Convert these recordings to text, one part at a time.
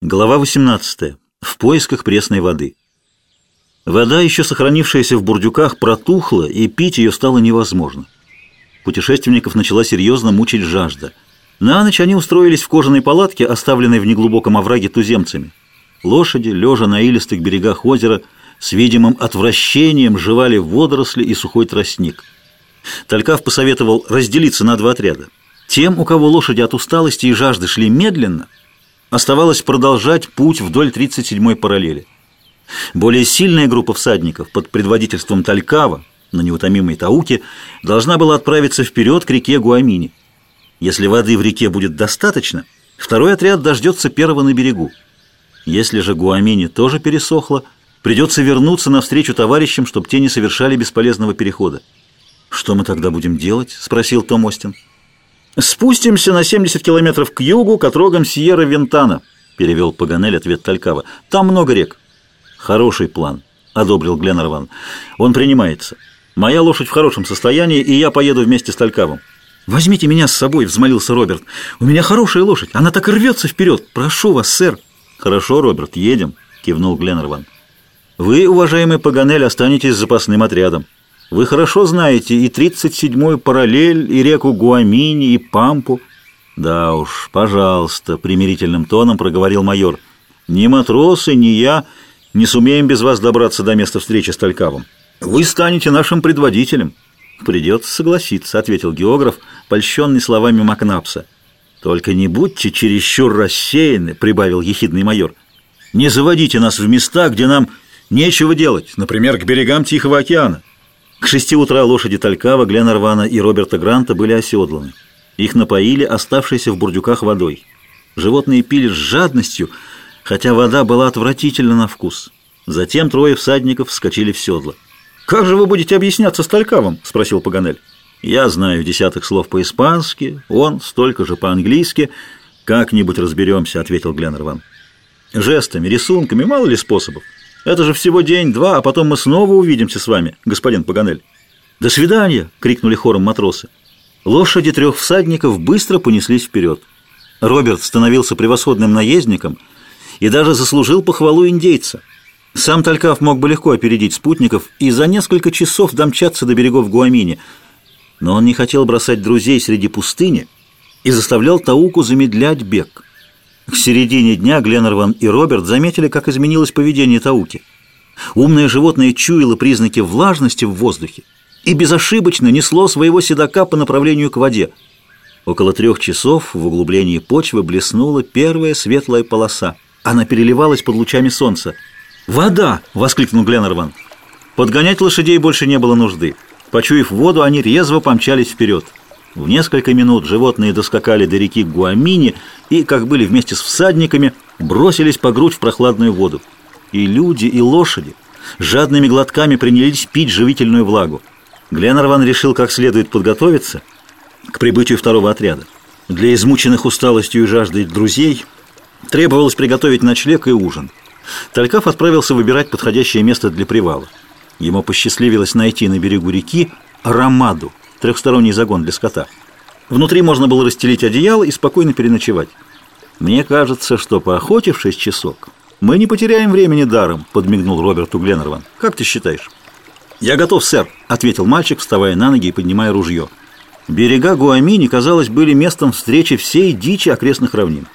Глава 18. В поисках пресной воды. Вода, еще сохранившаяся в бурдюках, протухла, и пить ее стало невозможно. Путешественников начала серьезно мучить жажда. На ночь они устроились в кожаной палатке, оставленной в неглубоком овраге туземцами. Лошади, лежа на илистых берегах озера, с видимым отвращением жевали водоросли и сухой тростник. Талькав посоветовал разделиться на два отряда. Тем, у кого лошади от усталости и жажды шли медленно – Оставалось продолжать путь вдоль 37-й параллели. Более сильная группа всадников под предводительством Талькава на неутомимой Тауке должна была отправиться вперед к реке Гуамини. Если воды в реке будет достаточно, второй отряд дождется первого на берегу. Если же Гуамини тоже пересохло, придется вернуться навстречу товарищам, чтобы те не совершали бесполезного перехода. «Что мы тогда будем делать?» – спросил Том Остин. «Спустимся на 70 километров к югу к отрогам Сьерра-Вентана», — перевел Паганель ответ Талькава. «Там много рек». «Хороший план», — одобрил Гленнерван. «Он принимается. Моя лошадь в хорошем состоянии, и я поеду вместе с Талькавом». «Возьмите меня с собой», — взмолился Роберт. «У меня хорошая лошадь, она так рвется вперед. Прошу вас, сэр». «Хорошо, Роберт, едем», — кивнул Гленнерван. «Вы, уважаемый Паганель, останетесь запасным отрядом». Вы хорошо знаете и 37-ю параллель, и реку Гуамини, и Пампу. Да уж, пожалуйста, примирительным тоном проговорил майор. Ни матросы, ни я не сумеем без вас добраться до места встречи с Талькавом. Вы станете нашим предводителем. Придется согласиться, ответил географ, польщенный словами Макнапса. Только не будьте чересчур рассеяны, прибавил ехидный майор. Не заводите нас в места, где нам нечего делать, например, к берегам Тихого океана. К шести утра лошади Талькава, Гленарвана и Роберта Гранта были оседланы. Их напоили оставшейся в бурдюках водой. Животные пили с жадностью, хотя вода была отвратительна на вкус. Затем трое всадников вскочили в седло. «Как же вы будете объясняться с Талькавом?» – спросил Паганель. «Я знаю десяток слов по-испански, он столько же по-английски. Как-нибудь разберемся», – ответил Гленнерван. «Жестами, рисунками, мало ли способов. Это же всего день-два, а потом мы снова увидимся с вами, господин Паганель». «До свидания!» — крикнули хором матросы. Лошади трех всадников быстро понеслись вперед. Роберт становился превосходным наездником и даже заслужил похвалу индейца. Сам Талькав мог бы легко опередить спутников и за несколько часов домчаться до берегов Гуамини, но он не хотел бросать друзей среди пустыни и заставлял Тауку замедлять бег. К середине дня Гленнерван и Роберт заметили, как изменилось поведение Тауки. Умное животное чуяло признаки влажности в воздухе и безошибочно несло своего седока по направлению к воде. Около трех часов в углублении почвы блеснула первая светлая полоса. Она переливалась под лучами солнца. «Вода!» — воскликнул Гленнерван. Подгонять лошадей больше не было нужды. Почуяв воду, они резво помчались вперед. В несколько минут животные доскакали до реки Гуамини и, как были вместе с всадниками, бросились по грудь в прохладную воду. И люди, и лошади жадными глотками принялись пить живительную влагу. Гленнерван решил как следует подготовиться к прибытию второго отряда. Для измученных усталостью и жаждой друзей требовалось приготовить ночлег и ужин. Талькав отправился выбирать подходящее место для привала. Ему посчастливилось найти на берегу реки Рамаду, трехсторонний загон для скота. Внутри можно было расстелить одеяло и спокойно переночевать. «Мне кажется, что, поохотившись часок, мы не потеряем времени даром», — подмигнул Роберту Гленнерван. «Как ты считаешь?» «Я готов, сэр», — ответил мальчик, вставая на ноги и поднимая ружье. Берега Гуамини, казалось, были местом встречи всей дичи окрестных равнин.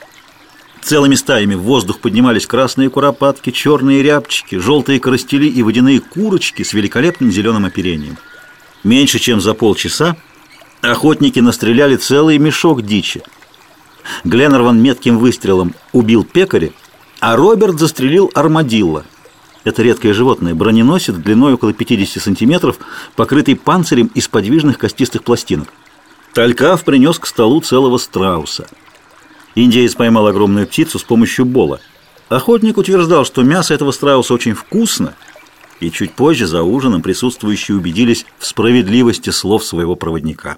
Целыми стаями в воздух поднимались красные куропатки, черные рябчики, желтые коростели и водяные курочки с великолепным зеленым оперением. Меньше чем за полчаса охотники настреляли целый мешок дичи. Гленнерван метким выстрелом убил пекаря, а Роберт застрелил армадилла. Это редкое животное, броненосец длиной около 50 сантиметров, покрытый панцирем из подвижных костистых пластинок. Талькав принес к столу целого страуса. Индеец поймал огромную птицу с помощью бола. Охотник утверждал, что мясо этого страуса очень вкусно – и чуть позже за ужином присутствующие убедились в справедливости слов своего проводника.